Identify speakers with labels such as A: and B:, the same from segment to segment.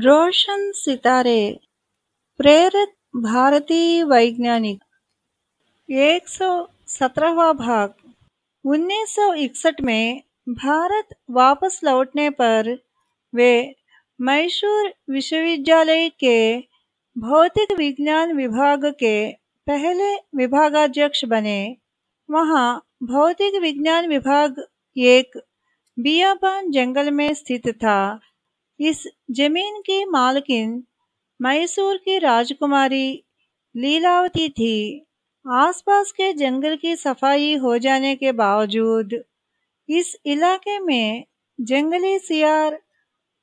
A: रोशन सितारे, प्रेरित भारतीय वैज्ञानिक, एक सौ सत्रहवा भाग। 1961 में भारत वापस लौटने पर वे मैसूर विश्वविद्यालय के भौतिक विज्ञान विभाग के पहले विभागाध्यक्ष बने। वहाँ भौतिक विज्ञान विभाग एक बियाबान जंगल में स्थित था। इस ज़मीन की मालकिन मैसूर की राजकुमारी लीलावती थी। आसपास के जंगल की सफ़ाई हो जाने के बावजूद इस इलाके में जंगली सियार,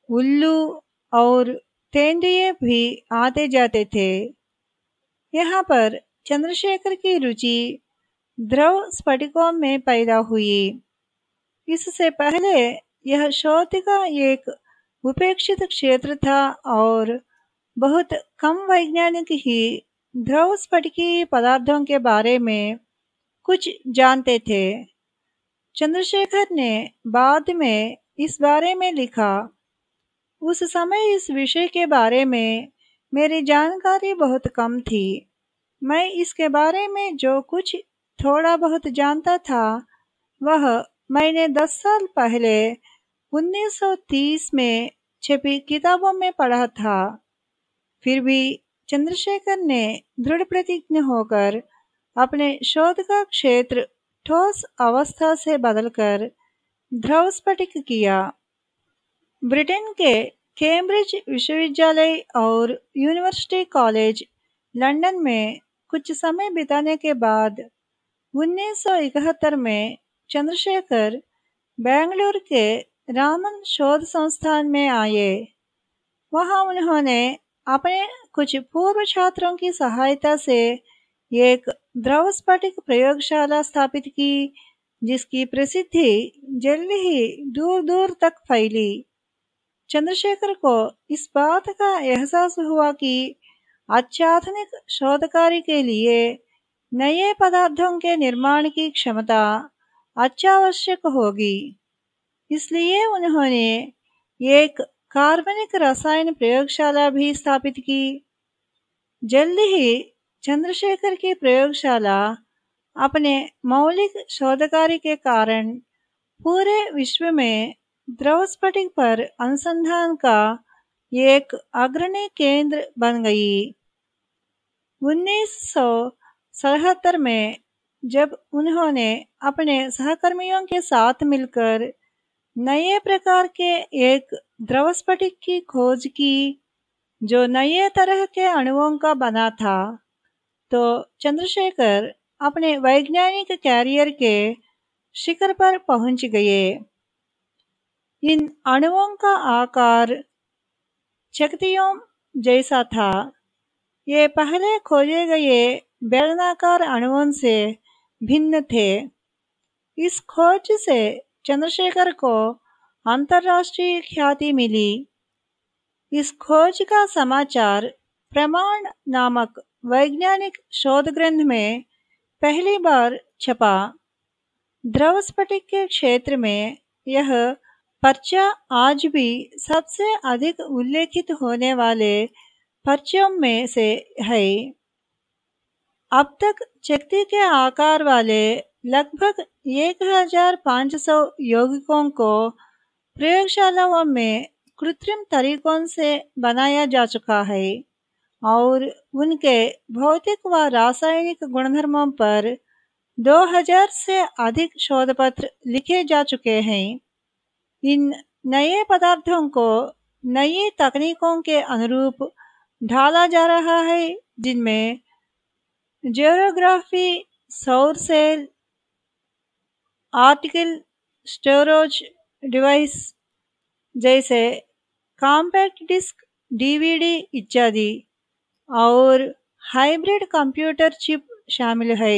A: उल्लू और तेंदुए भी आते जाते थे। यहाँ पर चंद्रशेखर की रुचि ध्रुव स्फटिकों में पैदा हुई। इससे पहले यह शोध का एक उपेक्षित क्षेत्र था और बहुत कम वैज्ञानिक ही ध्रुव स्फटिकी पदार्थों के बारे में कुछ जानते थे। चंद्रशेखर ने बाद में इस बारे में लिखा, उस समय इस विषय के बारे में मेरी जानकारी बहुत कम थी। मैं इसके बारे में जो कुछ थोड़ा बहुत जानता था, वह मैंने दस साल पहले 1930 में छपी किताबों में पढ़ा था। फिर भी चंद्रशेखर ने दृढ़ प्रतिज्ञ होकर अपने शोध का क्षेत्र ठोस अवस्था से बदलकर ध्रुव स्फटिक किया। ब्रिटेन के कैम्ब्रिज विश्वविद्यालय और यूनिवर्सिटी कॉलेज लंदन में कुछ समय बिताने के बाद 1971 में चंद्रशेखर बेंगलुरु के रामन शोध संस्थान में आए। वहाँ उन्होंने अपने कुछ पूर्व छात्रों की सहायता से एक द्रव स्फटिक प्रयोगशाला स्थापित की, जिसकी प्रसिद्धि जल्द ही दूर दूर तक फैली। चंद्रशेखर को इस बात का एहसास हुआ कि अत्याधुनिक शोध कार्य के लिए नए पदार्थों के निर्माण की क्षमता अत्यावश्यक होगी। इसलिए उन्होंने एक कार्बनिक रसायन प्रयोगशाला भी स्थापित की। जल्द ही चंद्रशेखर की प्रयोगशाला अपने मौलिक शोधकारी के कारण पूरे विश्व में द्रव स्फटिक पर अनुसंधान का एक अग्रणी केंद्र बन गई। उन्नीस में जब उन्होंने अपने सहकर्मियों के साथ मिलकर नए प्रकार के एक द्रव की खोज की, जो नए तरह के अणुओं का बना था तो चंद्रशेखर अपने वैज्ञानिक कैरियर के शिखर पर पहुँच गए। इन अणुओं का आकार शक्तियों जैसा था। ये पहले खोजे गए बेलनाकार अणुओं से भिन्न थे। इस खोज से चंद्रशेखर को अंतर्राष्ट्रीय ख्याति मिली। इस खोज का समाचार प्रमाण नामक वैज्ञानिक शोध ग्रंथ में पहली बार छपा। द्रव स्फटिक के क्षेत्र में यह पर्चा आज भी सबसे अधिक उल्लेखित होने वाले पर्चों में से है। अब तक चक्ति के आकार वाले लगभग 1500 यौगिकों को प्रयोगशालाओं में कृत्रिम तरीकों से बनाया जा चुका है और उनके भौतिक व रासायनिक गुणधर्मों पर 2000 से अधिक शोध पत्र लिखे जा चुके हैं। इन नए पदार्थों को नई तकनीकों के अनुरूप ढाला जा रहा है, जिनमें जियोग्राफी सौर सेल आर्टिकल स्टोरेज डिवाइस जैसे कॉम्पैक्ट डिस्क डीवीडी इत्यादि और हाइब्रिड कंप्यूटर चिप शामिल है।